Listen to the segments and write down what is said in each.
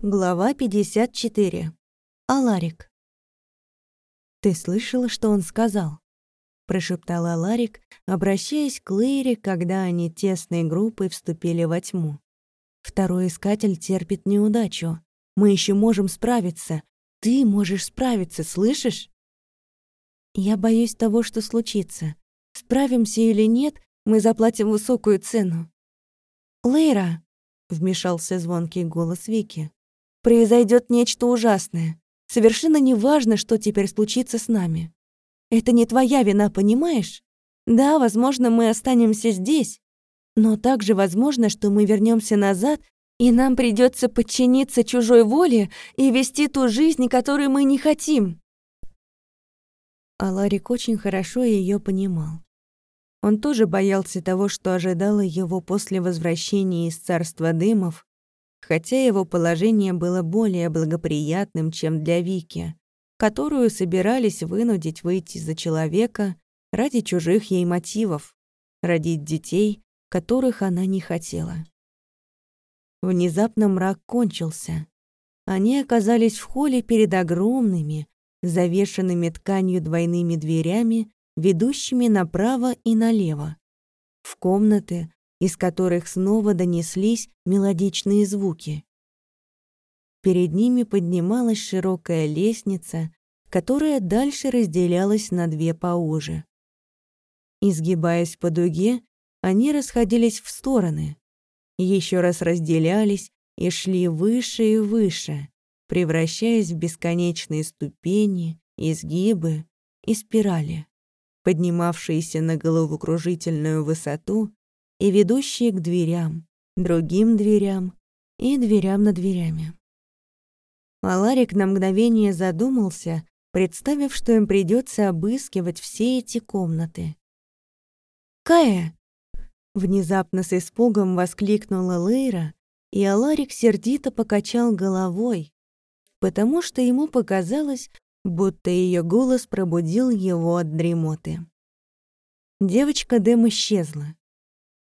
Глава 54. Аларик. «Ты слышала, что он сказал?» — прошептал Аларик, обращаясь к Лейре, когда они тесной группой вступили во тьму. «Второй искатель терпит неудачу. Мы еще можем справиться. Ты можешь справиться, слышишь?» «Я боюсь того, что случится. Справимся или нет, мы заплатим высокую цену». «Лейра!» — вмешался звонкий голос Вики произойдет нечто ужасное. Совершенно неважно, что теперь случится с нами. Это не твоя вина, понимаешь? Да, возможно, мы останемся здесь, но также возможно, что мы вернемся назад, и нам придется подчиниться чужой воле и вести ту жизнь, которую мы не хотим. Аларик очень хорошо ее понимал. Он тоже боялся того, что ожидало его после возвращения из царства дымов, хотя его положение было более благоприятным, чем для Вики, которую собирались вынудить выйти за человека ради чужих ей мотивов, родить детей, которых она не хотела. Внезапно мрак кончился. Они оказались в холле перед огромными, завешенными тканью двойными дверями, ведущими направо и налево. В комнаты, из которых снова донеслись мелодичные звуки. Перед ними поднималась широкая лестница, которая дальше разделялась на две поуже. Изгибаясь по дуге, они расходились в стороны, еще раз разделялись и шли выше и выше, превращаясь в бесконечные ступени, изгибы и спирали, поднимавшиеся на головокружительную высоту и ведущие к дверям, другим дверям и дверям над дверями. Аларик на мгновение задумался, представив, что им придется обыскивать все эти комнаты. «Кая!» Внезапно с испугом воскликнула Лейра, и Аларик сердито покачал головой, потому что ему показалось, будто ее голос пробудил его от дремоты. Девочка Дэм исчезла.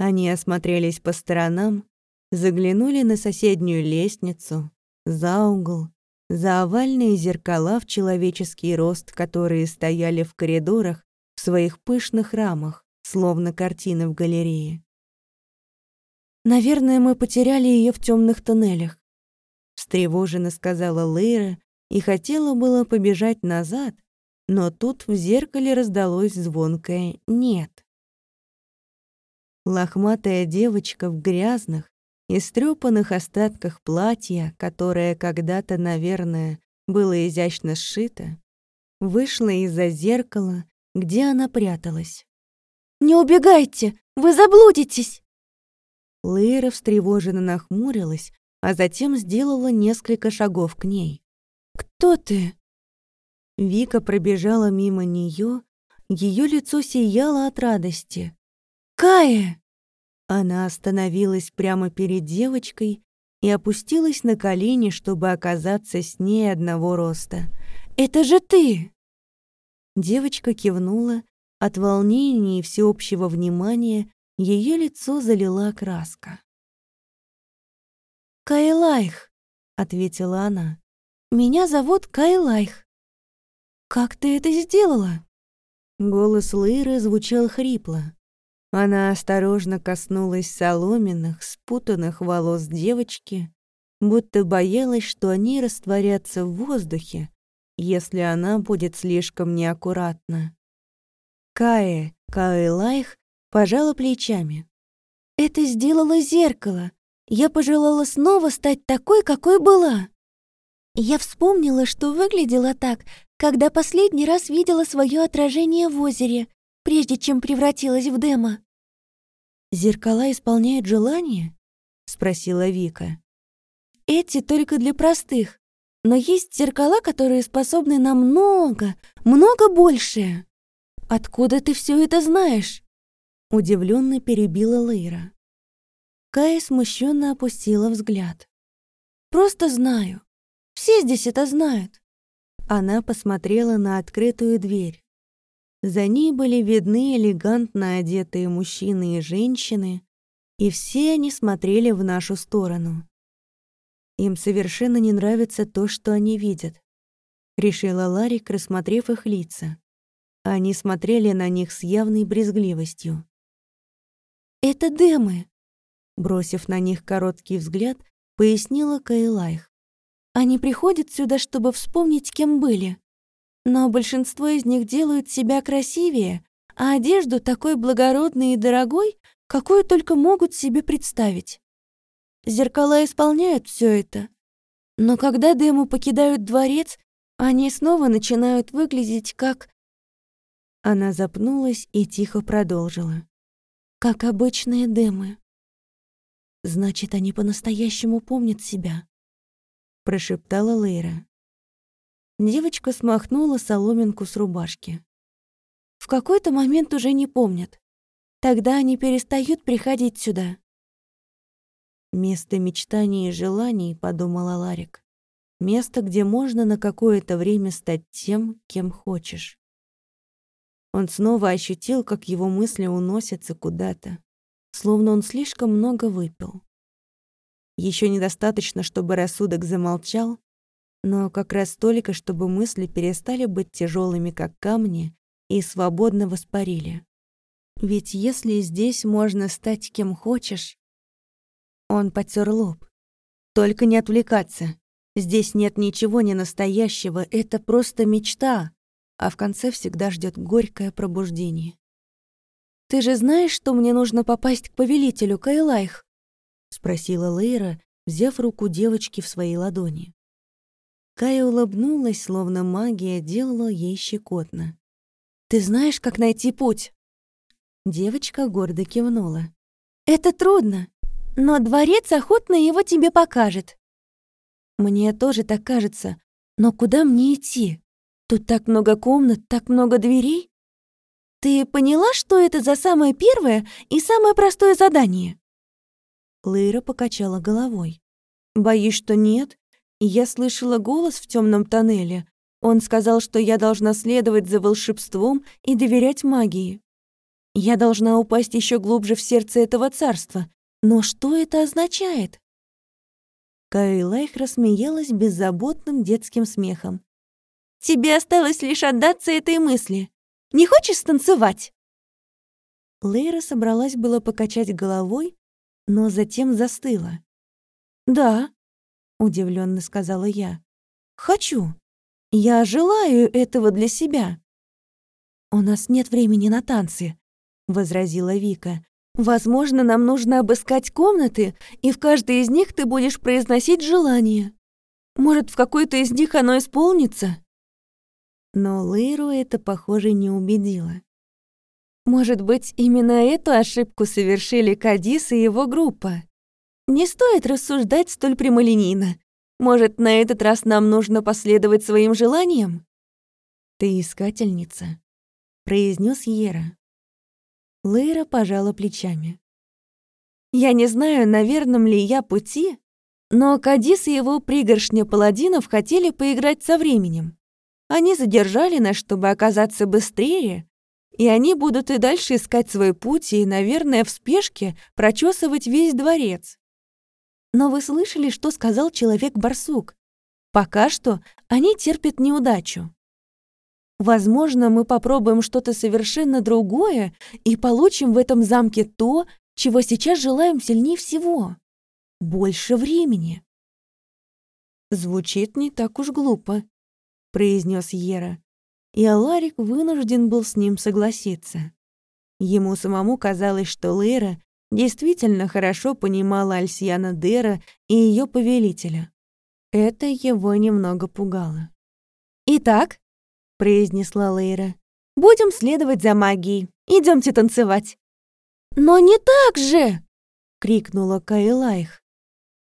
Они осмотрелись по сторонам, заглянули на соседнюю лестницу, за угол, за овальные зеркала в человеческий рост, которые стояли в коридорах в своих пышных рамах, словно картины в галерее. «Наверное, мы потеряли ее в темных тоннелях», — встревоженно сказала Лейра и хотела было побежать назад, но тут в зеркале раздалось звонкое «нет». Лохматая девочка в грязных, истрёпанных остатках платья, которое когда-то, наверное, было изящно сшито, вышла из-за зеркала, где она пряталась. «Не убегайте! Вы заблудитесь!» Лейра встревоженно нахмурилась, а затем сделала несколько шагов к ней. «Кто ты?» Вика пробежала мимо нее, ее лицо сияло от радости. «Кая!» Она остановилась прямо перед девочкой и опустилась на колени, чтобы оказаться с ней одного роста. «Это же ты!» Девочка кивнула. От волнения и всеобщего внимания ее лицо залила краска. «Кайлайх», — ответила она. «Меня зовут Кайлайх». «Как ты это сделала?» Голос Лыры звучал хрипло. Она осторожно коснулась соломенных, спутанных волос девочки, будто боялась, что они растворятся в воздухе, если она будет слишком неаккуратна. Кае, Каэлайх, пожала плечами. «Это сделало зеркало. Я пожелала снова стать такой, какой была. Я вспомнила, что выглядела так, когда последний раз видела свое отражение в озере, прежде чем превратилась в Дема. «Зеркала исполняют желания?» — спросила Вика. «Эти только для простых, но есть зеркала, которые способны на много, много большее. Откуда ты все это знаешь?» Удивленно перебила Лейра. Кая смущенно опустила взгляд. «Просто знаю. Все здесь это знают». Она посмотрела на открытую дверь. За ней были видны элегантно одетые мужчины и женщины, и все они смотрели в нашу сторону. Им совершенно не нравится то, что они видят. Решила Ларик, рассмотрев их лица. Они смотрели на них с явной брезгливостью. «Это демы!» Бросив на них короткий взгляд, пояснила Кайлайх. «Они приходят сюда, чтобы вспомнить, кем были. Но большинство из них делают себя красивее, а одежду такой благородной и дорогой, какую только могут себе представить. Зеркала исполняют все это. Но когда Дэму покидают дворец, они снова начинают выглядеть как... Она запнулась и тихо продолжила. Как обычные Дэмы. Значит, они по-настоящему помнят себя. Прошептала Лейра. Девочка смахнула соломинку с рубашки. В какой-то момент уже не помнят. Тогда они перестают приходить сюда. «Место мечтаний и желаний», — подумала Ларик. «Место, где можно на какое-то время стать тем, кем хочешь». Он снова ощутил, как его мысли уносятся куда-то, словно он слишком много выпил. Еще недостаточно, чтобы рассудок замолчал, но как раз столько, чтобы мысли перестали быть тяжелыми, как камни, и свободно воспарили. Ведь если здесь можно стать кем хочешь, он потер лоб. Только не отвлекаться. Здесь нет ничего не настоящего, это просто мечта, а в конце всегда ждет горькое пробуждение. «Ты же знаешь, что мне нужно попасть к повелителю, Кайлайх?» — спросила Лейра, взяв руку девочки в свои ладони. Кая улыбнулась, словно магия делала ей щекотно. «Ты знаешь, как найти путь?» Девочка гордо кивнула. «Это трудно но дворец охотно его тебе покажет. Мне тоже так кажется, но куда мне идти? Тут так много комнат, так много дверей. Ты поняла, что это за самое первое и самое простое задание? Лейра покачала головой. Боюсь, что нет. Я слышала голос в темном тоннеле. Он сказал, что я должна следовать за волшебством и доверять магии. Я должна упасть еще глубже в сердце этого царства, но что это означает? Кайлайх рассмеялась беззаботным детским смехом. «Тебе осталось лишь отдаться этой мысли. Не хочешь станцевать?» Лейра собралась было покачать головой, но затем застыла. «Да», — удивленно сказала я. «Хочу. Я желаю этого для себя». «У нас нет времени на танцы», — возразила Вика. Возможно, нам нужно обыскать комнаты, и в каждой из них ты будешь произносить желание. Может, в какой-то из них оно исполнится?» Но Лейру это, похоже, не убедило. Может быть, именно эту ошибку совершили Кадис и его группа. Не стоит рассуждать столь прямолинейно. Может, на этот раз нам нужно последовать своим желаниям? «Ты искательница», — произнес Ера. Лейра пожала плечами. «Я не знаю, на верном ли я пути, но Кадис и его пригоршня паладинов хотели поиграть со временем. Они задержали нас, чтобы оказаться быстрее, и они будут и дальше искать свой путь и, наверное, в спешке прочесывать весь дворец. Но вы слышали, что сказал человек-барсук? Пока что они терпят неудачу. Возможно, мы попробуем что-то совершенно другое и получим в этом замке то, чего сейчас желаем сильнее всего. Больше времени. Звучит не так уж глупо, произнес Ера. И Аларик вынужден был с ним согласиться. Ему самому казалось, что Лейра действительно хорошо понимала Альсьяна Дера и ее повелителя. Это его немного пугало. «Итак», произнесла Лейра. «Будем следовать за магией. Идемте танцевать». «Но не так же!» — крикнула Кайлайх.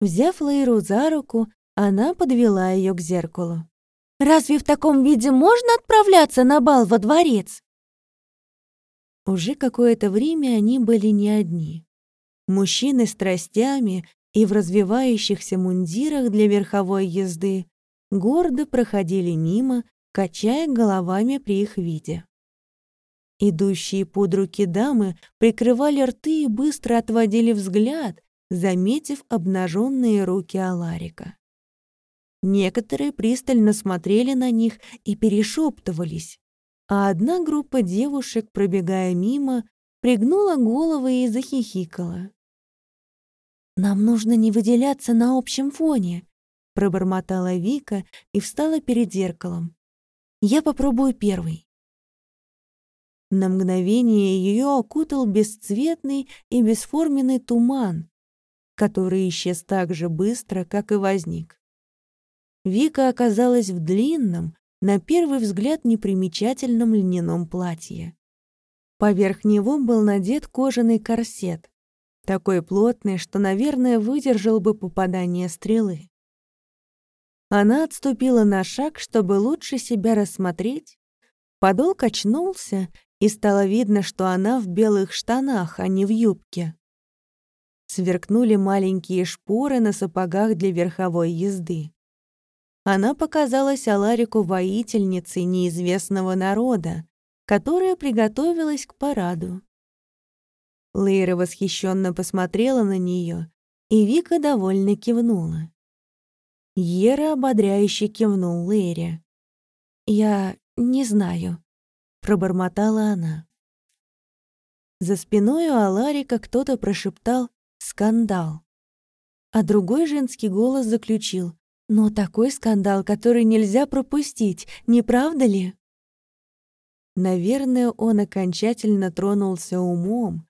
Взяв Лейру за руку, она подвела ее к зеркалу. «Разве в таком виде можно отправляться на бал во дворец?» Уже какое-то время они были не одни. Мужчины с тростями и в развивающихся мундирах для верховой езды гордо проходили мимо, качая головами при их виде. Идущие под руки дамы прикрывали рты и быстро отводили взгляд, заметив обнаженные руки Аларика. Некоторые пристально смотрели на них и перешептывались, а одна группа девушек, пробегая мимо, пригнула головы и захихикала. «Нам нужно не выделяться на общем фоне», — пробормотала Вика и встала перед зеркалом. «Я попробую первый». На мгновение ее окутал бесцветный и бесформенный туман, который исчез так же быстро, как и возник. Вика оказалась в длинном, на первый взгляд непримечательном льняном платье. Поверх него был надет кожаный корсет, такой плотный, что, наверное, выдержал бы попадание стрелы. Она отступила на шаг, чтобы лучше себя рассмотреть. Подол качнулся, и стало видно, что она в белых штанах, а не в юбке. Сверкнули маленькие шпоры на сапогах для верховой езды. Она показалась Аларику воительницей неизвестного народа, которая приготовилась к параду. Лейра восхищенно посмотрела на нее, и Вика довольно кивнула. Ера ободряюще кивнул Лейре. «Я не знаю», пробормотала она. За спиной у Аларика кто-то прошептал «скандал». А другой женский голос заключил «Но такой скандал, который нельзя пропустить, не правда ли?» Наверное, он окончательно тронулся умом,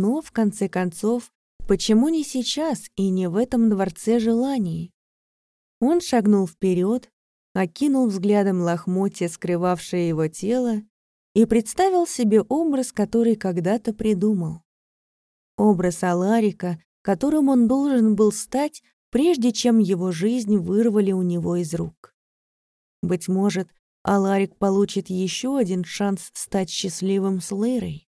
но, в конце концов, почему не сейчас и не в этом дворце желаний? Он шагнул вперед, окинул взглядом лохмотья, скрывавшее его тело, и представил себе образ, который когда-то придумал. Образ Аларика, которым он должен был стать, прежде чем его жизнь вырвали у него из рук. Быть может, Аларик получит еще один шанс стать счастливым с Лейрой.